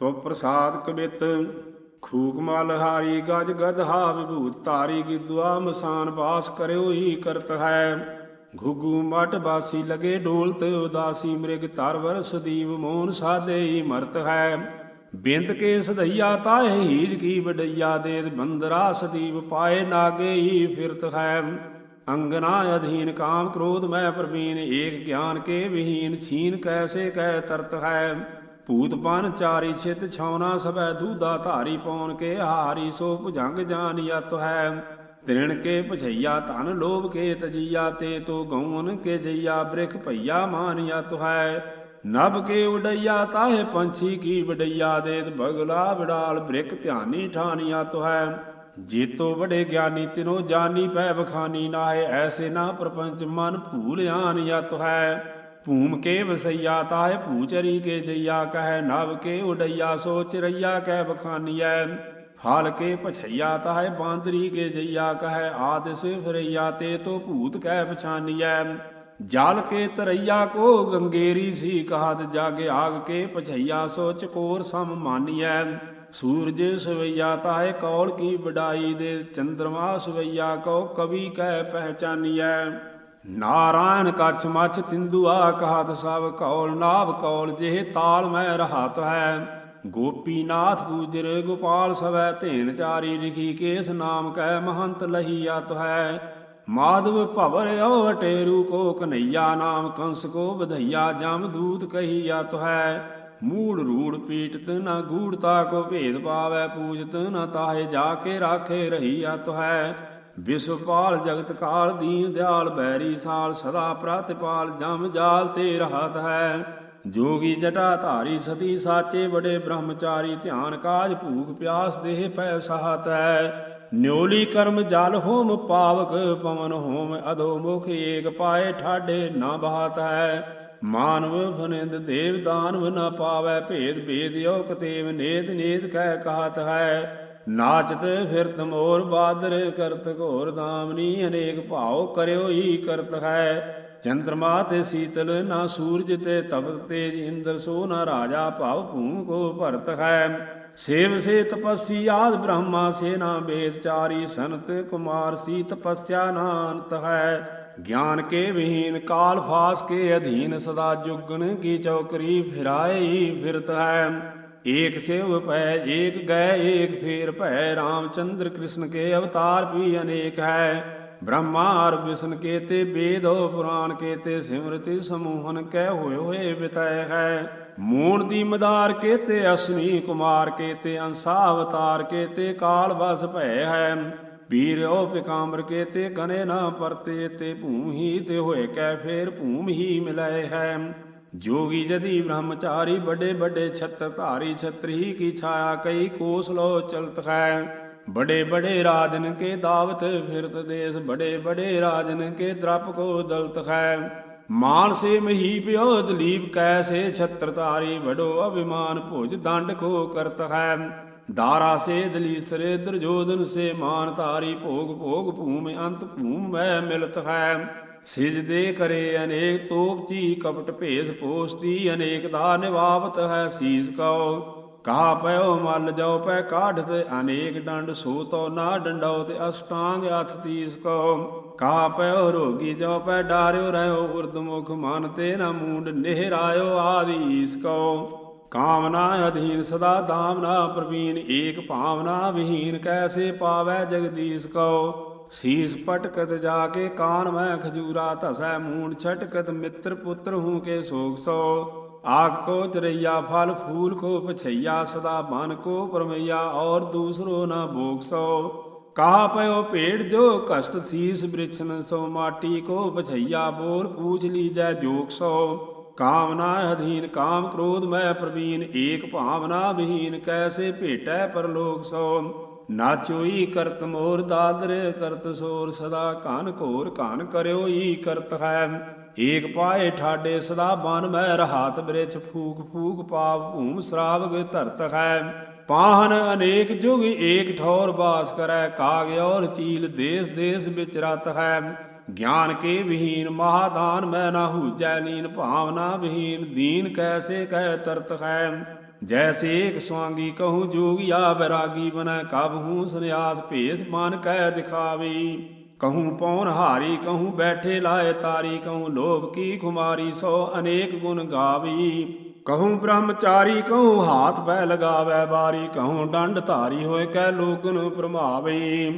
ਤੋ ਪ੍ਰਸਾਦ ਕਬਿਤ ਖੂਕ ਮਲ ਹਾਰੀ ਗਜ ਗਧਾ ਵਿਭੂਤ ਤਾਰੀ ਕੀ ਦੁਆ ਮਸਾਨ ਬਾਸ ਕਰਿਓ ਹੀ ਕਰਤ ਹੈ। ਘੁਗੂ ਮਟ ਬਾਸੀ ਲਗੇ ਢੋਲਤ ਉਦਾਸੀ ਮ੍ਰਿਗ ਤਰਵਰ ਸਦੀਵ ਮੋਹਨ ਸਾਦੇ ਹੀ ਮਰਤ ਹੈ। ਬਿੰਦ ਕੇ ਸਦਈਆ ਤਾਹੇ ਹੀਜ ਕੀ ਵਡਈਆ ਦੇ ਬੰਦਰਾ ਸਦੀਵ ਪਾਏ ਨਾਗੇ ਹੀ ਫਿਰਤ ਹੈ। ਅੰਗਨਾ ਅਧੀਨ ਕਾਮ ਕ੍ਰੋਧ ਮੈਂ ਪ੍ਰਵੀਨ, ਏਕ ਗਿਆਨ ਕੇ ਵਿਹੀਨ, ਛੀਨ ਕੈਸੇ ਕਹਿ ਤਰਤ ਹੈ। ਭੂਤ ਪਨ ਚਾਰੀ ਛਿਤ ਛਾਉਨਾ ਸਭੈ ਦੂਦਾ ਧਾਰੀ ਪੌਣ ਕੇ ਹਾਰੀ ਸੋ ਭੁਜੰਗ ਜਾਣਿਆਤ ਹੈ। ਤ੍ਰਿਣ ਕੇ ਭਜਈਆ ਧਨ ਲੋਭ ਕੇ ਤਜੀਆ ਤੇ ਤੋ ਗਉਨ ਕੇ ਜਈਆ ਬ੍ਰਿਖ ਭਈਆ ਮਾਨਿਆਤ ਹੈ। ਨਭ ਕੇ ਉਡਈਆ ਤਾਹੇ ਪੰਛੀ ਕੀ ਵਡਈਆ ਦੇਤ ਬਗਲਾ ਵਿਡਾਲ ਬ੍ਰਿਕ ਧਿਆਨੀ ਠਾਨਿਆਤ ਹੈ। ਜੀਤੋ ਬੜੇ ਗਿਆਨੀ ਤਿਨੋ ਜਾਨੀ ਪੈ ਬਖਾਨੀ ਨਾਏ ਐਸੇ ਨਾ ਪ੍ਰਪੰਚ ਮਨ ਭੂਲ ਆਨਿਆਤ ਹੈ। ਭੂਮ ਕੇ ਵਸਈਆ ਤਾਹੇ ਭੂਚਰੀ ਕੇ ਜਈਆ ਕਹੈ ਨਭ ਕੇ ਉਡਈਆ, ਸੋ ਰਈਆ ਕਹਿ ਬਖਾਨੀਐ। ਹਾਲ ਕੇ ਪਛਈਆ ਤਾਹੇ ਬਾਂਦਰੀ ਕੇ ਜਈਆ ਕਹੈ ਆਦਿਸ ਫਿਰਈਆ ਤੇ ਤੋ ਭੂਤ ਕਹਿ ਪਛਾਨੀਐ। ਜਲ ਕੇ ਤਰਈਆ ਕੋ ਗੰਗੇਰੀ ਸੀ ਕਹਾਤ ਜਾਗ ਆਗ ਕੇ ਪਛਈਆ ਸੋਚ ਕੋਰ ਸਮ ਮਾਨੀਐ। ਸੂਰਜ ਸਵਈਆ ਤਾਹੇ ਕੌਲ ਕੀ ਵਡਾਈ ਦੇ, ਚੰਦਰਮਾ ਸਵਈਆ ਕੋ ਕਵੀ ਕਹਿ ਪਹਿਚਾਨੀਐ। ਨਾਰਾਇਣ ਕਛ ਮਛ ਤਿੰਦੂਆ ਕਹਤ ਸਭ ਕੌਲ ਨਾਭ ਕੌਲ, ਜਿਹ ਤਾਲ ਮੈਂ ਰਹਾਤ ਹੈ। ਗੋਪੀਨਾਥ ਗੂਜਰ ਗੋਪਾਲ ਸਵੈ ਧੇਨ ਚਾਰੀ ਲਿਖੀ ਕੇਸ ਨਾਮ ਕੈ ਮਹੰਤ ਲਹੀਆਤ ਹੈ। ਮਾਧਵ ਭਵਰ ਓ ਟੇਰੂ ਕੋ ਕਨਈਆ ਨਾਮ, ਕੰਸ ਕੋ ਵਧਈਆ ਜਮ ਦੂਤ ਕਹੀਆਤ ਹੈ। ਮੂੜ ਰੂੜ ਪੀਟਤ ਨ ਗੂੜਤਾ ਕੋ ਭੇਦ ਪਾਵੈ, ਪੂਜਤ ਨਾ ਤਾਹੇ ਜਾ ਕੇ ਰਾਖੇ ਰਹੀਆਤ ਹੈ। ਵਿਸ਼ਵਪਾਲ ਜਗਤ ਕਾਲ ਦੀਨ ਦਿਆਲ ਬੈਰੀ ਸਾਲ ਸਦਾ ਪ੍ਰਤਿਪਾਲ, ਜਮ ਜਾਲ ਤੇ ਰਹਤ ਹੈ। ਜੋਗੀ ਜਟਾ ਧਾਰੀ ਸਤੀ ਸਾਚੇ ਬੜੇ ਬ੍ਰਹਮਚਾਰੀ, ਧਿਆਨ ਕਾਜ ਭੂਖ ਪਿਆਸ ਦੇਹ ਪੈ ਸਹਤ ਹੈ। ਨਿਉਲੀ ਕਰਮ ਜਲ ਹੋਮ ਪਾਵਕ, ਪਵਨ ਹੋਮ ਅਧੋ ਮੁਖ ਏਕ ਪਾਏ ਠਾਡੇ ਨਾ ਬਹਾਤ ਹੈ। ਮਾਨਵ ਫਨਿੰਦ ਦੇਵ ਦਾਨਵ ਨ ਪਾਵੈ ਭੇਦ ਭੇਦ ਯੋ ਕਤੇਵ ਨੇਤ ਨੇਤ ਕਹਿ ਕਹਾਤ ਹੈ। ਨਾਚਤ ਫਿਰਤ ਮੋਰ ਬਾਦਰ ਕਰਤ ਘੋਰ ਦਾਮਨੀ, ਅਨੇਕ ਭਾਉ ਕਰਿਓ ਹੀ ਕਰਤ ਹੈ। ਚੰਦਰਮਾ ਤੇ ਸੀਤਲ ਨਾ ਸੂਰਜ ਤੇ ਤਪਤ ਤੇਜ, ਇੰਦਰ ਸੋ ਨਾ ਰਾਜਾ ਭਾਵ ਭੂਮ ਕੋ ਭਰਤ ਹੈ। ਸੇਵ ਸੇ ਤਪਸੀ ਆਦ ਬ੍ਰਹਮਾ, ਸੇ ਨਾ ਵੇਦ ਚਾਰੀ ਸੰਤ ਕੁਮਾਰ, ਸੀ ਤਪਸਿਆ ਨਾ ਅੰਤ ਹੈ। ਗਿਆਨ ਕੇ ਵਿਹੀਨ, ਕਾਲ ਫਾਸ ਕੇ ਅਧੀਨ, ਸਦਾ ਜੁਗਨ ਕੀ ਚੌਕਰੀ ਫਿਰਾਏ ਫਿਰਤ ਹੈ। ਏਕ ਸਿਵ ਪੈ, ਏਕ ਗਏ ਏਕ ਫੇਰ ਭੈ, ਰਾਮਚੰਦਰ ਕ੍ਰਿਸ਼ਨ ਕੇ ਅਵਤਾਰ ਵੀ ਅਨੇਕ ਹੈ। ਬ੍ਰਹਮਾ ਅਰ ਵਿਸ਼ਨ ਕੇਤੇ ਵੇਦੋ ਪੁਰਾਣ ਕੇਤੇ ਸਿਮਰਤੀ ਸਮੂਹਨ ਕਹਿ ਹੋਏ ਹੋਏ ਬਿਤੈ ਹੈ। ਮੂਣ ਦੀ ਮਦਾਰ ਕੇ ਤੇ ਅਸਨੀ, ਕੁਮਾਰ ਕੇ ਤੇ ਅੰਸਾ, ਅਵਤਾਰ ਕੇ ਤੇ ਕਾਲ ਵਸ ਭੈ ਹੈ। ਵੀਰ ਉਹ ਪਿਕਾਮਰ ਕੇਤੇ ਕਨੇ ਨਾ ਪਰਤੇ, ਤੇ ਭੂਮ ਹੀ ਤੇ ਹੋਏ ਕੈ ਫੇਰ ਭੂਮ ਹੀ ਮਿਲੈ ਹੈ। ਜੋਗੀ ਜਦੀ ਬ੍ਰਹਮਚਾਰੀ ਵੱਡੇ ਵੱਡੇ ਛਤਰ ਧਾਰੀ ਛਤਰੀ ਕੀ ਛਾਇਆ ਕਈ ਕੋਸ ਲੋ ਚਲਤ ਹੈ। ਬੜੇ ਬੜੇ ਰਾਜਨ ਕੇ ਦਾਵਤ ਫਿਰਤ ਦੇਸ ਬੜੇ ਬੜੇ ਰਾਜਨ ਕੇ ਦਰਪ ਕੋ ਦਲਤ ਹੈ। ਮਾਨ ਸੇ ਮਹੀ ਪਿਓ ਦਲੀਪ ਕੈਸੇ ਛਤਰ ਧਾਰੀ, ਵਡੋ ਅਭਿਮਾਨ ਭੁਜ ਦੰਡ ਕੋ ਕਰਤ ਹੈ। ਦਾਰਾ ਸੇ ਦਲੀਸਰੇ ਦੁਰਜੋਧਨ ਸੇ ਮਾਨ ਤਾਰੀ ਭੋਗ ਭੋਗ ਭੂਮ ਅੰਤ ਭੂਮ ਮੈਂ ਮਿਲਤ ਹੈ। ਸਿਜਦੇ ਕਰੇ ਅਨੇਕ ਤੋਪਚੀ ਕਪਟ ਭੇਸ ਪੋਸਤੀ, ਅਨੇਕ ਦਾ ਨਿਵਾਵਤ ਹੈ ਸੀਸ ਕਉ। ਕਹਾ ਪਇਓ ਮਲ ਜਾਓ ਪੈ ਕਾਢ ਤੇ ਅਨੇਕ ਡੰਡ ਸੋ ਤੋ ਨਾ ਡੰਡਾਓ ਤੇ ਅਸ਼ਟਾਂਗ ਅਥ ਤੀਸ ਕੋ ਕਹਾ ਪਇਓ ਰੋਗੀ ਜਾਓ ਪੈ ਡਾਰਿਓ ਰਹਿਓ, ਉਰਦਮੁਖ ਮਨ ਤੇ ਨਾ ਮੂੰਡ ਨਿਹਰਾਇਓ ਆਦੀਸ ਕੋ ਕਾਮਨਾ ਅਧੀਨ ਸਦਾ ਦਾਮਨਾ ਪ੍ਰਵੀਨ, ਏਕ ਭਾਵਨਾ ਵਿਹੀਨ, ਕੈਸੇ ਪਾਵੈ ਜਗਦੀਸ਼ ਕੋ ਸੀਸ ਪਟਕਤ ਜਾ ਕੇ ਕਾਨ ਮੈਂ ਖਜੂਰਾ ਧਸੈ, ਮੂੰਡ ਛਟਕਤ ਮਿੱਤਰ ਪੁੱਤਰ ਹੂੰ ਕੇ ਸੋਗ ਸੋ। ਆਗ ਕੋ ਚਰਈਆ, ਫਲ ਫੂਲ ਕੋ ਪਛਈਆ, ਸਦਾ ਮਨ ਕੋ ਪਰਮਈਆ, ਔਰ ਦੂਸਰੋ ਨਾ ਭੋਗ ਸੋ। ਕਹਾ ਪਇਓ ਭੇੜ ਜੋ ਕਸ਼ਤ ਸੀਸ ਬ੍ਰਿਛਨ, ਸੋ ਮਾਟੀ ਕੋ ਪਛਈਆ ਬੋਲ ਪੂਛ ਲੀਜੈ ਜੋਗ ਸੋ। ਕਾਮਨਾ ਅਧੀਨ ਕਾਮ ਕ੍ਰੋਧ ਮੈਂ ਪ੍ਰਵੀਨ, ਏਕ ਭਾਵਨਾ ਵਿਹੀਨ, ਕੈਸੇ ਭੇਟੈ ਪਰਲੋਕ ਸੋ। ਨਾ ਚੋਈ ਕਰਤ ਮੋਰ ਦਾਦਰ, ਕਰਤ ਸੋਰ ਸਦਾ ਕਾਨ ਘੋਰ ਕਾਨ ਕਰਿਓ ਈ ਕਰਤ ਹੈ। ਏਕ ਪਾਏ ਠਾਡੇ ਸਦਾ ਬਨ ਮੈਂ ਰਹਾਤ ਬ੍ਰਿਛ ਫੂਕ ਫੂਕ ਪਾਪ ਭੂਮ ਸਰਾਵਗ ਧਰਤ ਹੈ। ਪਾਹਨ ਅਨੇਕ ਜੁਗ ਏਕ ਠੌਰ ਬਾਸ ਕਰੈ, ਕਾਗ ਔਰ ਚੀਲ ਦੇਸ ਦੇਸ ਵਿੱਚ ਰਤ ਹੈ। ਗਿਆਨ ਕੇ ਵਿਹੀਨ ਮਹਾਦਾਨ ਮੈਂ ਨਾ ਹੂਜੈ ਲੀਨ ਭਾਵਨਾ ਵਿਹੀਨ ਦੀਨ ਕੈਸੇ ਕਹਿ ਤਰਤ ਹੈ। ਜੈਸੇ ਏਕ ਸਵਾਂਗੀ ਕਹੂੰ ਜੋਗਿਆ ਬੈਰਾਗੀ ਬਨੈ ਕਬ ਹੂੰ ਸੰਿਆਸ ਭੇਸ ਮਨ ਕਹਿ ਦਿਖਾਵੀ। ਕਹੂੰ ਪੌਣ ਹਾਰੀ, ਕਹੂੰ ਬੈਠੇ ਲਾਏ ਤਾਰੀ, ਕਹੂੰ ਲੋਭ ਕੀ ਖੁਮਾਰੀ ਸੋ ਅਨੇਕ ਗੁਣ ਗਾਵੀ। ਕਹੂੰ ਬ੍ਰਹਮਚਾਰੀ, ਕਹੂੰ ਹਾਥ ਬੈ ਲਗਾਵੇ ਬਾਰੀ, ਕਹੂੰ ਡੰਡ ਧਾਰੀ ਹੋਏ ਕਹਿ ਲੋਗਨ ਪ੍ਰਮਾਵੇ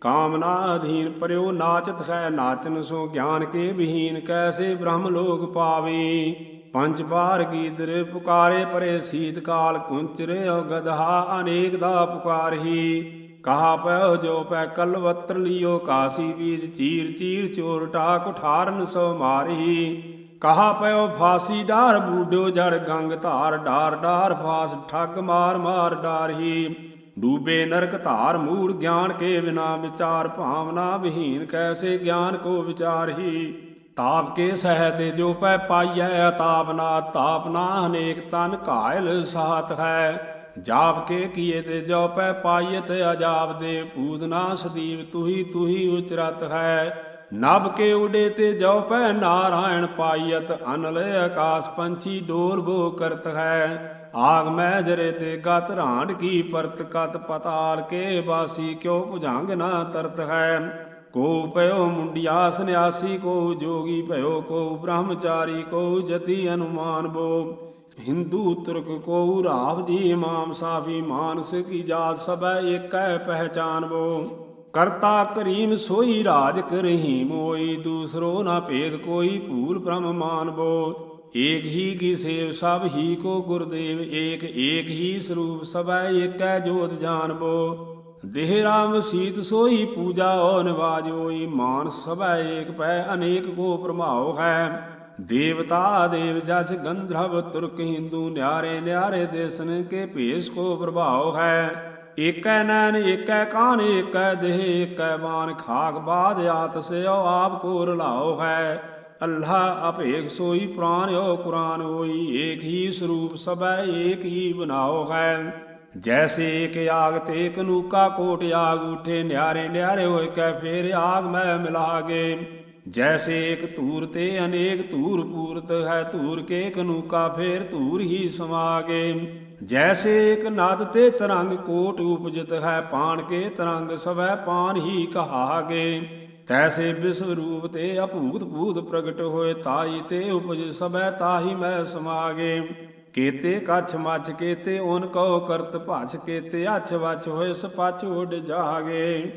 ਕਾਮਨਾ ਅਧੀਨ ਪਰਿਓ ਨਾਚਤ ਹੈ ਨਾਚਨ ਸੋ ਗਿਆਨ ਕੇ ਵਿਹੀਨ, ਕੈਸੇ ਬ੍ਰਹਮ ਲੋਕ ਪਾਵੇ। ਪੰਜ ਬਾਰ ਗੀਦਰ ਪੁਕਾਰੇ ਪਰੇ ਸੀਤ ਕਾਲ ਕੁੰਚਰੇ ਗਧਾ ਅਨੇਕ ਦਾ ਪੁਕਾਰਹੀ ਕਹਾ ਪਇਓ ਜੋ ਪੈ ਕਲਵਤਰ ਲਿਓ, ਕਾਸੀ ਬੀਜ ਚੀਰ ਚੀਰ ਚੋਰਟਾ ਕੁਠਾਰਨ ਸੋ ਮਾਰੀ ਕਹਾ ਪਇਓ ਫਾਸੀ ਡਾਰ ਬੂਡੋ ਜੜ ਗੰਗ ਧਾਰ ਡਾਰ ਡਾਰ ਫਾਸ ਠੱਗ ਮਾਰ ਮਾਰ ਡਾਰਹੀ ਡੂਬੇ ਨਰਕ ਧਾਰ ਮੂੜ ਗਿਆਨ ਕੇ ਬਿਨਾ ਵਿਚਾਰ ਭਾਵਨਾ ਵਿਹੀਨ ਕੈਸੇ ਗਿਆਨ ਕੋ ਵਿਚਾਰਹੀ ਤਾਪ ਕੇ ਸਹਿ ਤੇ ਜੋ ਪੈ ਪਾਈਐ ਤਾਪਨਾ ਤਾਪਨਾ ਅਨੇਕ ਤਨ ਘਾਇਲ ਸਾਤ ਹੈ। ਜਾਪ ਕੇ ਕੀਏ ਤੇ ਜੋ ਪੈ ਪਾਈਤ ਅਜਾਬ ਦੇ ਪੂਦਨਾ ਸਦੀਵ, ਤੁਹੀ ਤੁਹੀ ਉਚਰਤ ਹੈ। ਨਭ ਕੇ ਉਡੇ ਤੇ ਜੋ ਪੈ ਨਾਰਾਇਣ ਪਾਈਤ ਅਨਲ ਆਕਾਸ ਪੰਛੀ ਡੋਰ ਬੋ ਕਰਤ ਹੈ। ਆਗ ਮੈਂ ਜਰੇ ਤੇ ਗਤ ਰਾਂਡ ਕੀ ਪਰਤ, ਕਤ ਪਤਾਲ ਕੇ ਬਾਸੀ ਕਿਉ ਭੁਜੰਗ ਨਾ ਤਰਤ ਹੈ। ਕੋ ਪਇਓ ਮੁੰਡਿਆ ਸੰਿਆਸੀ ਕੋ ਜੋਗੀ ਭਇਓ, ਕੋ ਬ੍ਰਹਮਚਾਰੀ, ਕੋ ਜਤੀ ਅਨੁਮਾਨ ਬੋ। ਹਿੰਦੂ ਤੁਰਕ ਕੋ ਰਾਵ ਦੀ ਇਮਾਮ ਸਾਫੀ, ਮਾਨਸ ਕੀ ਜਾਤ ਸਭੈ ਏਕੈ ਪਹਿਚਾਨ ਬੋ। ਕਰਤਾ ਕਰੀਮ ਸੋਈ ਰਾਜ ਕਰਹੀਮ ਹੋਈ ਦੂਸਰੋ ਨਾ ਭੇਦ ਕੋਈ ਭੂਲ ਬ੍ਰਹਮ ਮਾਨ ਬੋ। ਏਕ ਹੀ ਕੀ ਸੇਵ ਸਭ ਹੀ ਕੋ ਗੁਰਦੇਵ, ਏਕ ਏਕ ਹੀ ਸਰੂਪ ਸਭੈ ਏਕੈ ਜੋਤ ਜਾਣਬੋ ਦੇਹ ਰਾਮ ਸੀਤ ਸੋਈ ਪੂਜਾ ਓ ਨਿਵਾਜ ਹੋਈ ਮਾਨ ਸਭੈ ਏਕ ਪੈ ਅਨੇਕ ਕੋ ਪ੍ਰਮਾਉ ਹੈ। ਦੇਵਤਾ ਦੇਵ ਜਜ ਗੰਧਰਵ ਤੁਰਕ ਹਿੰਦੂ ਨਿਆਰੇ ਨਿਆਰੇ ਦੇਸਨ ਕੇ ਭੇਸ ਕੋ ਪ੍ਰਭਾਵ ਹੈ। ਏਕੈ ਨੈਨ ਏਕੈ ਕਾਨ ਏਕੈ ਦੇਹ ਏਕੈ ਬਾਨ ਖਾਕ ਬਾਦ ਆਤ ਸਿਓ ਆਪ ਕੋ ਰਲਾਉ ਹੈ। ਅੱਲਾ ਅਭੇਕ ਸੋਈ ਪ੍ਰਾਨ ਓ ਕੁਰਾਨ ਹੋਈ ਏਕ ਹੀ ਸਰੂਪ ਸਭੈ ਏਕ ਹੀ ਬਨਾਓ ਹੈ। ਜੈਸੇ ਏਕ ਆਗ ਤੇ ਕਨੂਕਾ ਕੋਟ ਆਗ ਉਠੇ ਨਿਆਰੇ ਨਿਆਰੇ ਹੋਏ ਕੈ ਫੇਰ ਆਗ ਮੈਂ ਮਿਲਾਗੇ। ਜੈਸੇ ਏਕ ਧੂਰ ਤੇ ਅਨੇਕ ਧੂਰ ਪੂਰਤ ਹੈ, ਧੂਰ ਕੇ ਕਨੂਕਾ ਫੇਰ ਧੂਰ ਹੀ ਸਮਾਗੇ। ਜੈਸੇ ਏਕ ਨਦ ਤੇ ਤਰੰਗ ਕੋਟ ਉਪਜਿਤ ਹੈ, ਪਾਣ ਕੇ ਤਰੰਗ ਸਵੈ ਪਾਨ ਹੀ ਕਹਾਗੇ। ਤੈਸੇ ਵਿਸਵ ਰੂਪ ਤੇ ਅਭੂਤ ਭੂਤ ਪ੍ਰਗਟ ਹੋਏ, ਤਾਈ ਤੇ ਉਪਜ ਸਭੈ ਤਾਹੀ ਮੈਂ ਸਮਾਗੇ। ਕੇਤੇ ਕਛ ਮਛ ਕੇਤੇ ਓਨ ਕਉ ਕਰਤ ਭਛ ਕੇਤੇ, ਅਛ ਵਛ ਹੋਏ ਸਪਛ ਉਡ ਜਾਗੇ।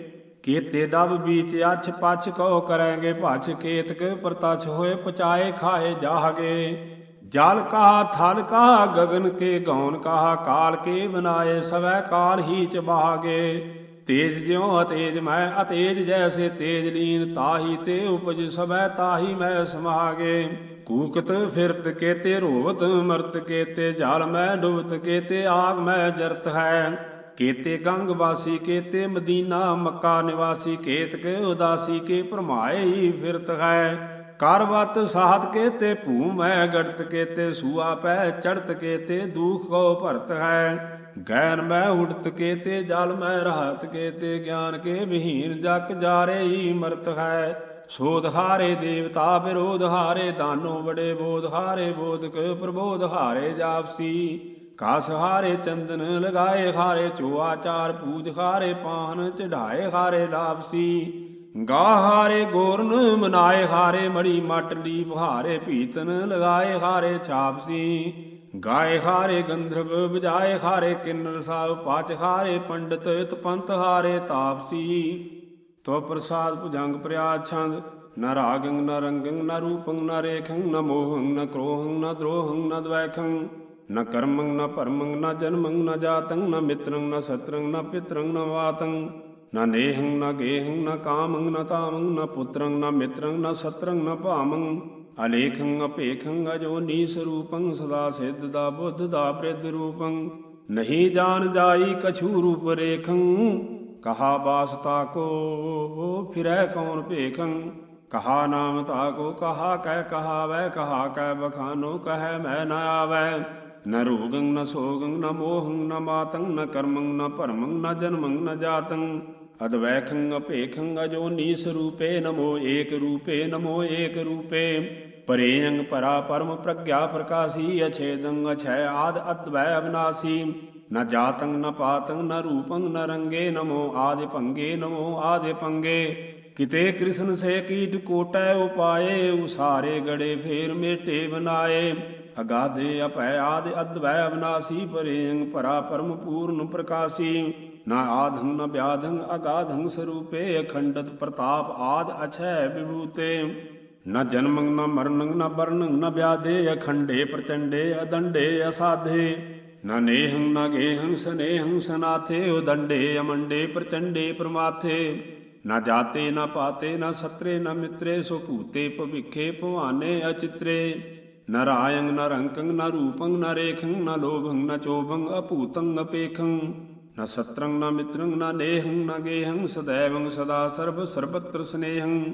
ਕੇਤੇ ਦਬ ਬੀਚ ਅਛ ਪਛ ਕਉ ਕਰੈਂਗੇ, ਭਛ ਕੇਤਕ ਪ੍ਰਤਛ ਹੋਏ ਪਚਾਏ ਖਾਏ ਜਾਗੇ। ਜਲ ਕਹਾ ਥਲ ਕਹਾ ਗगन ਕੇ ਗੌਨ ਕਹਾ ਕਾਲ ਕੇ ਬਨਾਏ ਸਵੈ ਕਾਲ ਹੀ ਚ ਚਬਾਗੇ ਤੇਜ ਜਿਉ ਅਤੇਜ ਮੈਂ, ਅਤੇਜ ਜੈਸੇ ਤੇਜ ਲੀਨ, ਤਾਹੀ ਤੇ ਉਪਜ ਸਵੈ ਤਾਹੀ ਮੈਂ ਸਮਾਗੇ। ਕੂਕਤ ਫਿਰਤ ਕੇਤੇ ਰੋਵਤ, ਮਰਤ ਕੇਤੇ ਜਲ ਮੈਂ ਡੁਬਤ, ਕੇਤੇ ਆਗ ਮੈਂ ਜਰਤ ਹੈ। ਕੇਤੇ ਗੰਗ ਵਾਸੀ, ਕੇਤੇ ਮਦੀਨਾ, ਮੱਕਾ ਨਿਵਾਸੀ ਕੇ ਉਦਾਸੀ, ਕੇ ਭਰਮਾਏ ਹੀ ਫਿਰਤ ਹੈ। ਕਰਵਤ ਸਾਧ ਕੇਤੇ ਭੂ ਮੈਂ ਗੜਤ ਕੇਤੇ ਸੂਆ ਪੈ ਚੜਤ ਕੇਤੇ ਦੂਖ ਕੋ ਭਰਤ ਹੈ। ਗੈਨ ਮੈਂ ਉਡਤ ਕੇ ਤੇ ਜਲ ਮੈਂ ਰਹਤ ਕੇ ਤੇ ਗਿਆਨ ਕੇ ਵਿਹੀਨ ਜਕ ਜਾਰੇ ਹੀ ਮਰਤ ਹੈ। ਸੋਧ ਹਾਰੇ ਦੇਵਤਾ ਵਿਰੋਧ ਹਾਰੇ ਦਾਨੋ ਬੜੇ ਬੋਧ ਹਾਰੇ ਬੋਧਕ ਪ੍ਰਬੋਧ ਹਾਰੇ ਜਾਪਸੀ। ਕਾਸ ਹਾਰੇ ਚੰਦਨ ਲਗਾਏ ਹਾਰੇ ਚੋਆਚਾਰ ਪੂਜ ਹਾਰੇ ਪਾਨ ਚੜਾਏ ਹਾਰੇ ਲਾਪਸੀ। ਗਾ ਹਾਰੇ ਗੋਰਨ ਮਨਾਏ ਹਾਰੇ ਮੜੀ ਮਟ ਲੀਪ ਹਾਰੇ ਭੀਤਨ ਲਗਾਏ ਹਾਰੇ ਛਾਪਸੀ। ਗਾਏ ਹਾਰੇ ਗੰਧਰਵ ਬਜਾਏ ਹਾਰੇ ਕਿੰਨਰ ਸਾਹਿਬ ਪਾਚ ਹਾਰੇ ਪੰਡਤ ਤਪੰਤ ਹਾਰੇ ਤਾਪਸੀ। ਤੋ ਪ੍ਰਸਾਦ ਭੁਜੰਗ ਪ੍ਰਿਆ ਛੰਦ, ਨ ਰਾਗੰ ਨ ਰੰਗੰ ਨ ਰੂਪੰ ਨ ਰੇਖੰ ਨ ਮੋਹੰ ਨ ਕ੍ਰੋਹੰ ਨ ਦ੍ਰੋਹੰ ਨ ਦ્વੈਖੰ ਨ ਕਰਮੰ ਨ ਪਰਮੰ ਨ ਜਨਮੰ ਨ ਜਾਤੰ ਨ ਮਿਤਰੰ ਨ ਸਤਰੰ ਨ ਪਿਤਰੰ ਨ ਵਾਤੰ ਨ ਨੇਹੰ ਨ ਗੇਹੰ ਨ ਕਾਮੰ ਨ ਤਾਮੰ ਨ ਪੁੱਤਰੰ ਨ ਮਿਤਰੰ ਨ ਸਤਰੰ ਨ ਭਾਮੰ ਅਲੇਖੰ ਅਪੇਖੰ ਅਜੋਨੀ ਸਰੂਪੰ ਸਦਾ ਸਿੱਧ ਦਾ ਬੁੱਧ ਦਾ ਬ੍ਰਿਧ ਰੂਪੰ ਨਹੀਂ ਜਾਣ ਜਾਈ ਕਛੂ ਰੂਪ ਰੇਖੰ ਕਹਾ ਬਾਸ ਤਾ ਕੋ ਫਿਰੈ ਕੌਣ ਭੇਖੰ? ਕਹਾ ਨਾਮ ਤਾ ਕਹਾ ਕਹਿ ਕਹਾਵੈ, ਕਹਾ ਕਹਿ ਬਖਾਨੋ, ਕਹੈ ਮੈਂ ਨ ਆਵੈ। ਨ ਰੋਗੰ, ਨ ਸੋਗੰ, ਨ ਮੋਹੰ, ਨ ਮਾਤੰ, ਨ ਕਰਮੰ, ਨ ਭਰਮੰ, ਨ ਜਨਮੰ, ਨ ਜਾਤੰ। ਅਦਵੈਖੰ ਅਪੇਖੰ ਅਜੋਨੀ ਸਰੂਪੇ ਨਮੋ ਏਕ ਰੂਪੇ, ਨਮੋ ਏਕ ਰੂਪੇ। ਪਰੇ ਪਰਾ ਪਰਮ ਪ੍ਰਗਿਆ ਪ੍ਰਕਾਸੀ, ਅਛੇਦੰ ਅਛੈ ਆਦ ਅਦਵੈ ਅਬਨਾਸੀ ਨ ਜਾਤੰ ਨ ਪਾਤੰ ਨ ਰੂਪੰ ਨ ਰੰਗੇ ਨਮੋ, ਆਦਿ ਭੰਗੇ ਨਮੋ, ਆਦਿ ਪੰਗੇ। ਕਿਤੇ ਕ੍ਰਿਸ਼ਨ ਸੇ ਕੀਟ ਕੋਟੈ ਉਪਾਏ, ਉਸਾਰੇ ਗੜੇ ਫੇਰ ਮੇਟੇ ਬਨਾਏ। ਅਗਾਧੇ ਅਪੈ ਆਦਿ ਅਦਵੈ ਅਬਨਾਸੀ ਪਰੇੰਗ ਪਰਾ ਪਰਮ ਪੂਰਨ ਪ੍ਰਕਾਸੀ। ਨਾ ਆਧੰ ਨ ਵਿਆਧੰ ਅਗਾਧੰ ਸਰੂਪੇ, ਅਖੰਡਤ ਪ੍ਰਤਾਪ ਆਦ ਅਛੈ ਵਿਭੂਤੇ। ਨ ਜਨਮੰ ਨ ਮਰਨੰ ਨ ਬਰਨੰ ਨ ਵਿਆਧੇ, ਅਖੰਡੇ, ਪ੍ਰਚੰਡੇ, ਅਦੰਡੇ, ਅਸਾਧੇ। ਨ ਨੇਹੰ, ਨ ਗੇਹੰ, ਸਨੇਹੰ, ਸਨਾਥੇ ਉਦੰਡੇ ਅਮੰਡੇ ਪ੍ਰਚੰਡੇ ਪ੍ਰਮਾਥੇ। ਨ ਜਾਤੇ, ਨਾ ਪਾਤੇ, ਨ ਸਤਰੇ, ਨ ਮਿਤਰੇ, ਸੋ ਭੂਤੇ ਭਵਿਖੇ ਭਵਾਨੇ ਅਚਿਤਰੇ। ਨ ਰਾਯੰ, ਨ ਰੰਕੰ, ਨ ਰੂਪੰ, ਨ ਰੇਖੰ, ਨ ਲੋਭੰ, ਨ ਚੋਭੰ, ਅਭੂਤੰ, ਅਪੇਖੰ। ਨ ਸਤਰੰ, ਨ ਮਿਤਰੰ, ਨ ਨੇਹੰ, ਨ ਗੇਹੰ ਸदैवੰ ਸਦਾ ਸਰਬ, ਸਰਬਤਰ ਸਨੇਹੰ।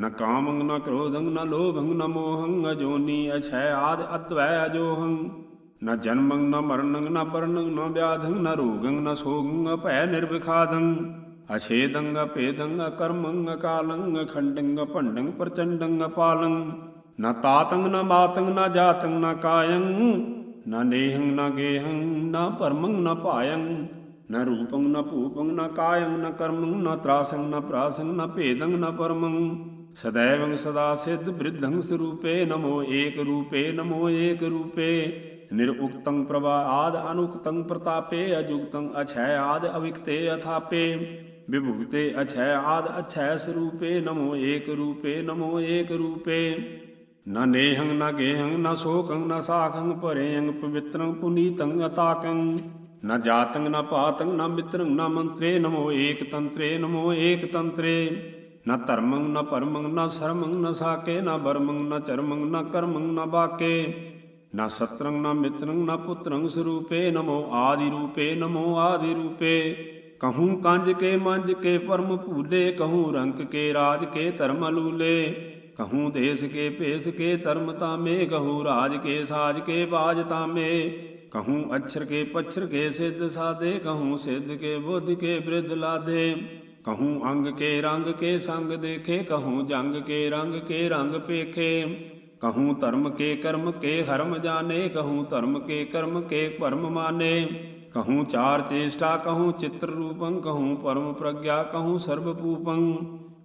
ਨ ਕਾਮੰ, ਨ ਕ੍ਰੋਧੰ, ਨ ਲੋਭੰ, ਨ ਮੋਹੰ, ਅਜੋਨੀ, ਅਛੈ ਆਦ, ਅਤਵੈ, ਅਜੋਹੰ। ਨ ਜਨਮੰ, ਨ ਮਰਨੰ, ਨ ਪਰਨੰ, ਨ ਵਿਆਧੰ, ਨ ਰੋਗੰ, ਨ ਸੋਗੰ ਅਭੈ ਨਿਰਵਿਖਾਦੰ ਅਛੇਦੰ, ਅਪੇਦੰ, ਅਕਰਮੰ, ਅਕਾਲੰ, ਅਖੰਡੰ ਭੰਡੰ ਪ੍ਰਚੰਡੰ, ਅਪਾਲੰ। ਨ ਤਾਤੰ, ਨ ਮਾਤੰ, ਨ ਜਾਤੰ, ਨ ਕਾਯੰ, ਨ ਨੇਹੰ, ਨ ਗੇਹੰ, ਨ ਪਰਮੰ, ਨ ਭਾਯੰ ਨ ਰੂਪੰ, ਨ ਭੂਪੰ, ਨ ਕਾਯੰ, ਨ ਕਰਮੰ, ਨ ਤਰਾਸੰ, ਨ ਪ੍ਰਾਸੰ, ਨ ਭੇਦੰ, ਨ ਪਰਮੰ। ਸदैवੰ ਸਦਾ ਸਿੱਧ ਬ੍ਰਿਧੰ ਸਰੂਪੇ, ਨਮੋ ਏਕ ਰੂਪੇ, ਨਮੋ ਏਕ ਰੂਪੇ। ਨਿਰਉਕਤੰ ਪ੍ਰਭਾ ਆਦ ਅਨੁਕਤੰ ਪ੍ਰਤਾਪੇ, ਅਜੁਗਤੰ ਅਛੈ ਆਦ ਅਵਿਕਤੇ ਅਥਾਪੇ। ਵਿਭੁਗਤੇ ਅਛੈ ਆਦ ਅਛੈ ਸਰੂਪੇ, ਨਮੋ ਏਕ ਰੂਪੇ, ਨਮੋ ਏਕ ਰੂਪੇ। ਨ ਨੇਹੰ, ਨ ਗੇਹੰ, ਨ ਸੋਕੰ, ਨ ਸਾਖੰ ਪਰੇਯੰ ਪਵਿੱਤਰੰ, ਪੁਨੀਤੰ, ਅਤਾਕੰ। ਨ ਜਾਤੰ, ਨ ਪਾਤੰ, ਨ ਮਿਤਰੰ, ਨ ਮੰਤਰੇ, ਨਮੋ ਏਕ ਤੰਤਰੇ, ਨਮੋ ਏਕ ਤੰਤਰੇ। ਨ ਧਰਮੰ, ਨ ਪਰਮੰ, ਨ ਸਰਮੰ, ਨ ਸਾਕੇ, ਨ ਬਰਮੰ ਨ ਚਰਮੰ, ਨ ਕਰਮੰ, ਨ ਬਾਕੇ। ਨਾ ਸਤਰੰਗ, ਨਾ ਮਿਤਰੰ ਨਾ ਪੁੱਤਰੰ ਸਰੂਪੇ ਨਮੋ ਆਦਿ ਰੂਪੇ ਨਮੋ ਆਦਿ ਰੂਪੇ। ਕਹੂੰ ਕੰਜ ਕੇ ਮੰਜ ਕੇ ਪਰਮ ਭੂਲੇ, ਕਹੂੰ ਰੰਕ ਕੇ ਰਾਜ ਕੇ ਧਰਮ ਲੂਲੇ। ਕਹੂੰ ਦੇਸ ਕੇ ਭੇਸ ਕੇ ਧਰਮ ਤਾਮੇ ਕਹੂੰ ਰਾਜ ਕੇ ਸਾਜ ਕੇ ਬਾਜ ਤਾਮੇ ਕਹੂੰ ਅਛਰ ਕੇ ਪਛਰ ਕੇ ਸਿੱਧ ਸਾਦੇ, ਕਹੂੰ ਸਿੱਧ ਕੇ ਬੁੱਧ ਕੇ ਬ੍ਰਿਧ ਲਾਦੇ। ਕਹੂੰ ਅੰਗ ਕੇ ਰੰਗ ਕੇ ਸੰਗ ਦੇਖੇ, ਕਹੂੰ ਜੰਗ ਕੇ ਰੰਗ ਕੇ ਰੰਗ ਪੇਖੇ ਕਹੂੰ ਧਰਮ ਕੇ ਕਰਮ ਕੇ ਹਰਮ ਜਾਣੇ, ਕਹੂੰ ਧਰਮ ਕੇ ਕਰਮ ਕੇ ਭਰਮ ਮਾਨੇ ਕਹੂੰ ਚਾਰ ਚੇਸ਼ਟਾ, ਕਹੂੰ ਚਿਤ੍ਰ ਰੂਪੰ, ਕਹੂੰ ਪਰਮ ਪ੍ਰਗਿਆ, ਕਹੂੰ ਸਰਬ ਪੂਪੰ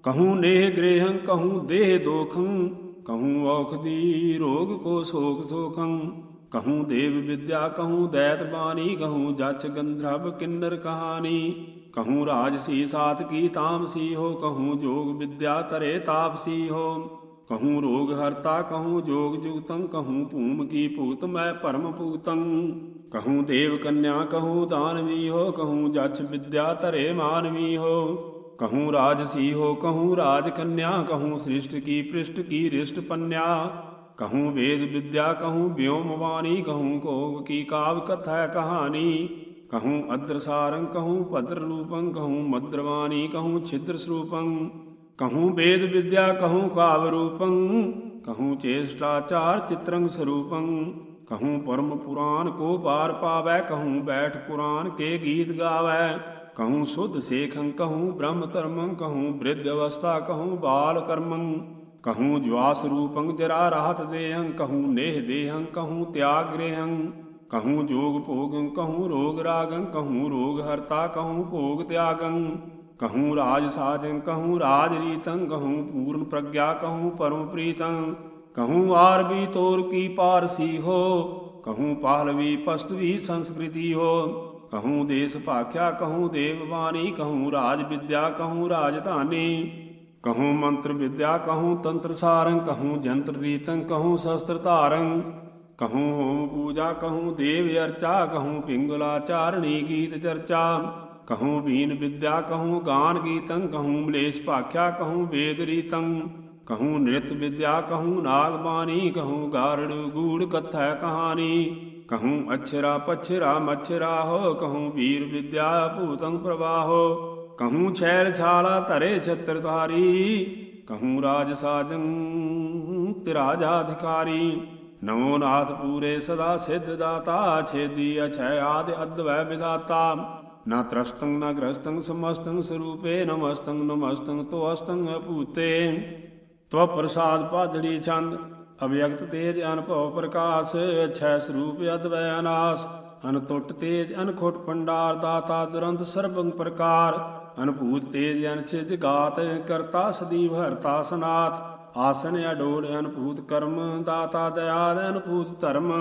ਕਹੂੰ ਨੇਹ ਗ੍ਰਹਿੰ, ਕਹੂੰ ਦੇਹ ਦੋਖੰ। ਕਹੂੰ ਔਖਦੀ ਰੋਗ ਕੋ ਸੋਖ ਸੋਖੰ। ਕਹੂੰ ਦੇਵ ਵਿਦਿਆ, ਕਹੂੰ ਦੈਤ ਬਾਣੀ, ਕਹੂੰ ਜਚ ਗੰਧਰਵ ਕਿੰਨਰ ਕਹਾਣੀ। ਕਹੂੰ ਰਾਜ ਸਾਤ ਕੀ ਤਾਮ ਸੀ ਹੋ, ਕਹੂੰ ਜੋਗ ਵਿਦਿਆ ਤਰੇ ਤਾਪਸੀ ਹੋ। ਕਹੂੰ ਰੋਗ ਹਰਤਾ, ਕਹੂੰ ਜੋਗ ਜੁਗਤੰ, ਕਹੂੰ ਭੂਮ ਕੀ ਭੂਤ ਮੈਂ ਪਰਮ ਭੂਤੰ ਕਹੂੰ ਦੇਵ ਕੰਨਿਆ, ਕਹੂੰ ਦਾਨਵੀ ਹੋ ਕਹੂੰ ਜਛ ਵਿਦਿਆ ਧਰੇ ਮਾਨਵੀ ਹੋ ਕਹੂੰ ਰਾਜ ਹੋ ਕਹੂੰ ਰਾਜ ਕੰਨਿਆ, ਕਹੂੰ ਸ੍ਰਿਸ਼ਟ ਕੀ ਪ੍ਰਿਸ਼ਟ, ਕੀ ਰਿਸ਼ਟ ਪੰਨਿਆ। ਕਹੂੰ ਵੇਦ ਵਿਦਿਆ, ਕਹੂੰ ਵਿਉਮ ਬਾਣੀ, ਕਹੂੰ ਕੋਗ ਕੀ ਕਾਵ ਕਥਾ ਕਹਾਣੀ। ਕਹੂੰ ਅਦਰ ਸਾਰੰ ਕਹੂੰ ਭਦਰ ਰੂਪੰ, ਕਹੂੰ ਮਦਰਵਾਣੀ ਕਹੂੰ ਛਿਦਰ ਸਰੂਪੰ। ਕਹੂੰ ਵੇਦ ਵਿਦਿਆ, ਕਹੂੰ ਕਾਵ ਰੂਪੰ, ਕਹੂੰ ਚੇਸ਼ਟਾਚਾਰ ਚਿਤਰੰ ਸਰੂਪੰ, ਕਹੂੰ ਪਰਮ ਪੁਰਾਨ ਕੋ ਪਾਰ ਪਾਵੈ, ਕਹੂੰ ਬੈਠ ਕੁਰਾਨ ਕੇ ਗੀਤ ਗਾਵੈ, ਕਹੂੰ ਸੁਧ ਸੇਖੰ, ਕਹੂੰ ਬ੍ਰਹਮ ਧਰਮੰ, ਕਹੂੰ ਬ੍ਰਿਧ ਅਵਸਥਾ, ਕਹੂੰ ਬਾਲ ਕਰਮੰ, ਕਹੂੰ ਜਵਾਸ ਰੂਪੰ ਜਰਾ ਰਾਹਤ ਦੇਹੰ, ਕਹੂੰ ਨੇਹ ਦੇਹੰ, ਕਹੂੰ ਤਿਆਗ ਗ੍ਰਹਿੰ ਕਹੂੰ ਜੋਗ ਭੋਗੰ, ਕਹੂੰ ਰੋਗ ਰਾਗੰ, ਕਹੂੰ ਰੋਗ ਹਰਤਾ, ਕਹੂੰ ਭੋਗ ਤਿਆਗੰ ਕਹੂੰ ਰਾਜ ਸਾਜੰ ਕਹੂੰ ਰਾਜ ਰੀਤੰ ਕਹੂੰ ਪੂਰਨ ਪ੍ਰਗਿਆ ਕਹੂੰ ਪਰਮ ਪ੍ਰੀਤੰ ਕਹੂੰ ਆਰਬੀ ਤੋਰ ਕੀ ਪਾਰਸੀ ਹੋ ਕਹੂੰ ਪਾਹਲਵੀ ਪਸਤਵੀ ਸੰਸਕ੍ਰਿਤੀ ਹੋ ਕਹੂੰ ਦੇਸ ਭਾਖਿਆ ਕਹੂੰ ਦੇਵ ਬਾਣੀ ਕਹੂੰ ਰਾਜ ਵਿਦਿਆ ਕਹੂੰ ਰਾਜਧਾਨੀ ਕਹੂੰ ਮੰਤਰ ਵਿਦਿਆ ਕਹੂੰ ਤੰਤਰ ਸਾਰੰ ਕਹੂੰ ਜੰਤਰ ਰੀਤੰ ਕਹੂੰ ਸ਼ਸਤਰ ਧਾਰੰ ਕਹੂੰ ਹੋਮ ਪੂਜਾ ਕਹੂੰ ਦੇਵ ਅਰਚਾ ਕਹੂੰ ਪਿੰਗਲਾ ਚਾਰਣੀ ਗੀਤ ਚਰਚਾ ਕਹੂੰ ਬੀਨ ਵਿਦਿਆ, ਕਹੂੰ ਗਾਨ ਗੀਤੰ, ਕਹੂੰ ਮਲੇਸ਼ ਭਾਖਿਆ, ਕਹੂੰ ਵੇਦ ਰੀਤੰ। ਕਹੂੰ ਨ੍ਰਿਤ ਵਿਦਿਆ, ਕਹੂੰ ਨਾਗ ਬਾਣੀ, ਕਹੂੰ ਗਾਰੜ ਗੂੜ ਕਥਾ ਕਹਾਣੀ। ਕਹੂੰ ਅਛਰਾ ਪਛਰਾ ਮਛਰਾ ਹੋ, ਕਹੂੰ ਵੀਰ ਵਿਦਿਆ ਭੂਤੰ ਪ੍ਰਵਾਹੋ ਕਹੂੰ ਛੈਲ ਛਾਲਾ ਧਰੇ ਛਤਰ ਧਾਰੀ। ਕਹੂੰ ਰਾਜ ਸਾਜੰ ਤਿਰਾਜਾ ਅਧਿਕਾਰੀ ਨਮੋ ਨਾਥ ਪੂਰੇ ਸਦਾ ਸਿੱਧ ਦਾਤਾ, ਛੇਦੀ ਅਛੈ ਆਦਿ ਅਦਵੈ ਵਿਦਾਤਾ ਨਾ ਤਰਸਤੰ, ਨਾ ਗ੍ਰਸਤੰ, ਸਮਸਤੰ ਸਰੂਪੇ ਨਮਸਤੰ ਨਮਸਤੰ ਤੋਅਸਤੰ ਅਪੂਤੇ ਤਵ ਪ੍ਰਸਾਦ ਪਾਦੜੀ ਚੰਦ ਅਭਿਯਗਤ ਤੇਜ ਅਨਭਉ ਪ੍ਰਕਾਸ਼, ਛੈ ਸਰੂਪ ਅਦਵੈ ਅਨਾਸ। ਅਨਟੁੱਟ ਤੇਜ, ਅਨਖੁੱਟ ਪੰਡਾਰ ਦਾਤਾ ਦੁਰੰਤ ਸਰਬੰਗ ਪ੍ਰਕਾਰ। ਅਨਭੂਤ ਤੇਜ ਅਨਛਿਜ ਗਾਤ, ਕਰਤਾ ਸਦੀਵ ਹਰਤਾ ਸਨਾਥ ਆਸਨ ਅਡੋਲ ਅਨਭੂਤ ਕਰਮ, ਦਾਤਾ ਦਇਆਲ ਅਨਭੂਤ ਧਰਮ।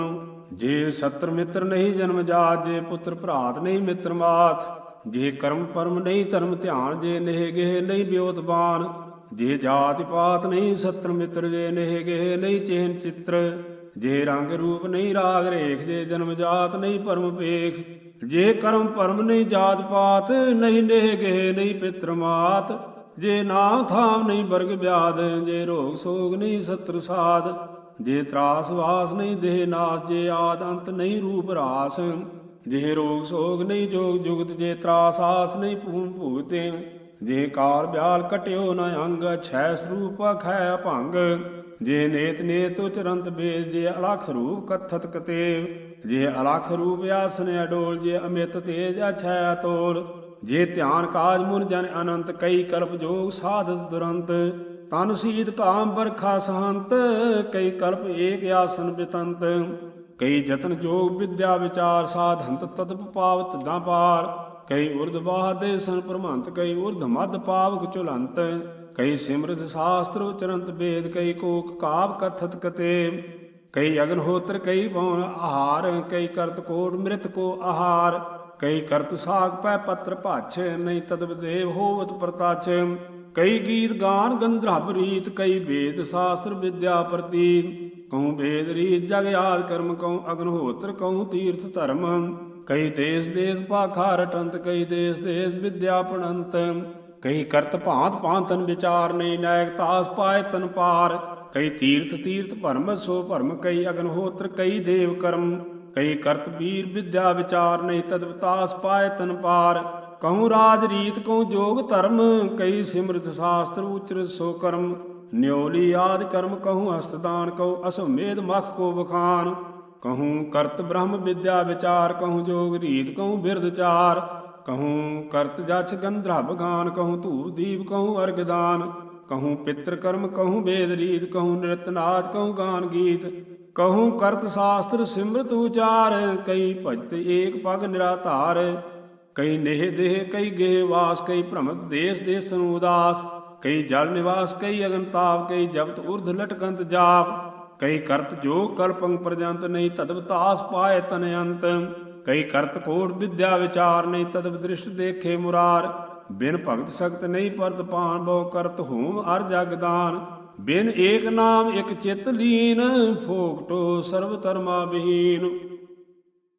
ਜੇ ਸਤਰ ਮਿੱਤਰ ਨਹੀਂ ਜਨਮ ਜਾਤ, ਜੇ ਪੁੱਤਰ ਭਰਾਤ ਨਹੀਂ ਮਿੱਤਰ ਮਾਤ। ਜੇ ਕਰਮ ਪਰਮ ਨਹੀਂ ਧਰਮ ਧਿਆਨ, ਜੇ ਨਹਿ ਗਹਿ ਨਹੀਂ ਬਿਉਤਬਾਨ ਜੇ ਜਾਤ ਪਾਤ ਨਹੀਂ ਸਤਰ ਮਿੱਤਰ, ਜੇ ਨਹਿ ਗਹਿ ਨਹੀਂ ਚੇਨ ਚਿੱਤਰ। ਜੇ ਰੰਗ ਰੂਪ ਨਹੀਂ ਰਾਗ ਰੇਖ, ਜੇ ਜਨਮ ਜਾਤ ਨਹੀਂ ਪਰਮ ਪੇਖ। ਜੇ ਕਰਮ ਪਰਮ ਨਹੀਂ ਜਾਤ ਪਾਤ, ਨਹੀਂ ਨਹਿ ਗਹਿ ਨਹੀਂ ਪਿਤਰ ਮਾਤ। ਜੇ ਨਾਮ ਥਾਮ ਨਹੀਂ ਵਰਗ ਬਿਆਦ ਜੇ ਰੋਗ ਸੋਗ ਨਹੀਂ ਸਤਰ ਸਾਧ ਜੇ ਤਰਾਸ ਵਾਸ ਨਹੀਂ ਦੇਹ ਨਾਸ, ਜੇ ਆਦ ਅੰਤ ਨਹੀਂ ਰੂਪ ਰਾਸ, ਜੇ ਰੋਗ ਸੋਗ ਨਹੀਂ ਜੋਗ ਜੁਗਤ, ਜੇ ਤਰਾਸ ਆਸ ਨਹੀਂ ਪੂਨ ਭੂਤੇ, ਜੇ ਕਾਲ ਬਿਆਲ ਕਟਿਓ ਨ ਅੰਗ, ਛੈ ਸਰੂਪ ਖੈ ਭੰਗ ਜੇ ਨੇਤ ਨੇਤ ਉਚਰੰਤ ਬੇਜ, ਜੇ ਅਲਖ ਰੂਪ ਕਥਤ ਕਤੇਵ, ਜੇ ਅਲਖ ਰੂਪ ਆਸਨ ਅਡੋਲ, ਜੇ ਅਮਿਤ ਤੇਜ ਅਛੈ ਤੋਲ ਜੇ ਧਿਆਨ ਕਾਜ ਮੁਨ ਜਨ ਅਨੰਤ, ਕਈ ਕਲਪ ਜੋਗ ਸਾਧਤ ਦੁਰੰਤ। ਤਨ ਸੀਤ ਕਾਮ ਬਰਖਾ ਸਹੰਤ ਕਈ ਕਲਪ ਏਕ ਆਸਨ ਬਿਤੰਤ। ਕਈ ਜਤਨ ਜੋਗ ਵਿਦਿਆ ਵਿਚਾਰ ਸਾਧੰਤ ਤਦ ਪਾਵਤ ਨਾ ਪਾਰ। ਕਈ ਉਰਧ ਬਾਹ ਦੇ ਸਨ ਪ੍ਰਮੰਤ ਕਈ ਉਰਧ ਮਦ ਪਾਵਕ ਚੁਲੰਤ ਕਈ ਸਿਮਰਤ ਸ਼ਾਸਤਰ ਉਚਰੰਤ ਵੇਦ ਕਈ ਕੋਕ ਕਾਵ ਕਥਤ ਕਤੇ। ਕਈ ਅਗਨਹੋਤਰ ਕਈ ਪਉਨ ਆਹਾਰ, ਕਈ ਕਰਤ ਕੋਟ ਮ੍ਰਿਤ ਕੋ ਆਹਾਰ। ਕਈ ਕਰਤ ਸਾਗ ਪੈ ਪੱਤਰ ਭਾਛ, ਨਹੀਂ ਤਦ ਦੇਵ ਹੋਵਤ ਪ੍ਰਤਾਛ। ਕਈ ਗੀਤ ਗਾਨ ਗੰਧਰਵ ਰੀਤ, ਕਈ ਵੇਦ ਸ਼ਾਸਤਰ ਵਿਦਿਆ ਪ੍ਰਤੀ ਕਉ ਵੇਦ ਰੀਤ ਜਗ ਆਦ ਕਰਮ, ਕਉ ਅਗਨਹੋਤਰ ਕਉ ਤੀਰਥ ਧਰਮ। ਕਈ ਦੇਸ ਦੇਸ ਪਾਖਾ ਰਟੰਤ, ਕਈ ਦੇਸ ਦੇਸ ਵਿਦਿਆ ਪਣੰਤ ਕਈ ਕਰਤ ਭਾਂਤ ਭਾਂਤਨ ਵਿਚਾਰ, ਨਹੀਂ ਨਾਇਕ ਤਾਸ ਪਾਏ ਤਨ ਪਾਰ। ਕਈ ਤੀਰਥ ਤੀਰਥ ਭਰਮ, ਸੋ ਭਰਮ, ਕਈ ਅਗਨਹੋਤਰ ਕਈ ਦੇਵ ਕਰਮ। ਕਈ ਕਰਤ ਵੀਰ ਵਿਦਿਆ ਵਿਚਾਰ ਨਹੀਂ ਤਦ ਤਾਸ ਪਾਏ ਤਨ ਪਾਰ। ਕਹੂੰ ਰਾਜ ਰੀਤ ਕਉ ਜੋਗ ਧਰਮ ਕਈ ਸਿਮਰਤ ਸ਼ਾਸਤਰ ਉਚਰ ਸੋ ਕਰਮ। ਨਿਉਲੀ ਆਦ ਕਰਮ ਕਹੂੰ ਹਸਤਦਾਨ ਕਉ ਅਸਮੇਧ ਮਖ ਕੋ ਬਖਾਨ ਕਹੂੰ ਕਰਤ ਬ੍ਰਹਮ ਵਿਦਿਆ ਵਿਚਾਰ, ਕਹੂੰ ਜੋਗ ਰੀਤ, ਕਹੂੰ ਬਿਰਦਚਾਰ ਕਹੂੰ ਕਰਤ ਜਛ ਗੰਧਰਵ ਗਾਨ, ਕਹੂੰ ਧੂਪ ਦੀਪ, ਕਹੂੰ ਅਰਗਦਾਨ ਕਹੂੰ ਪਿਤਰ ਕਰਮ, ਕਹੂੰ ਵੇਦ ਰੀਤ, ਕਹੂੰ ਨਿਰਤ ਨਾਚ ਕਹੂੰ ਗਾਨ ਗੀਤ। ਕਹੂੰ ਕਰਤ ਸ਼ਾਸਤਰ ਸਿਮਰਤ ਉਚਾਰ, ਕਈ ਭਜਤ ਏਕ ਪਗ ਨਿਰਾਧਾਰ। ਕਈ ਨੇਹ ਦੇਹ, ਕਈ ਗੇਹ ਵਾਸ, ਕਈ ਭ੍ਰਮਤ ਦੇਸ ਦੇਸਨ ਉਦਾਸ। ਕਈ ਜਲ ਨਿਵਾਸ, ਕਈ ਅਗਨ ਤਾਪ, ਕਈ ਜਪਤ ਉਰਧ ਲਟਕੰਤ ਜਾਪ। ਕਈ ਕਰਤ ਜੋ ਕਲਪੰ ਪ੍ਰਜੰਤ ਨਹੀਂ ਤਦਵ ਤਾਸ ਪਾਏ ਤਨ ਅੰਤ। ਕਈ ਕਰਤ ਕੋਟ ਵਿਦਿਆ ਵਿਚਾਰ ਨਹੀਂ ਤਦਵ ਦ੍ਰਿਸ਼ ਦੇਖੇ ਮੁਰਾਰ। ਬਿਨ ਭਗਤ ਸਖਤ ਨਹੀਂ ਪਰਤ ਪਾਣ ਬਹੁ ਕਰਤ ਹੋਮ ਅਰ ਜਗਦਾਨ ਬਿਨ ਏਕ ਨਾਮ ਇਕ ਚਿਤ ਲੀਨ ਫੋਕਟੋ ਸਰਬ ਧਰਮਾ ਬਹੀਨ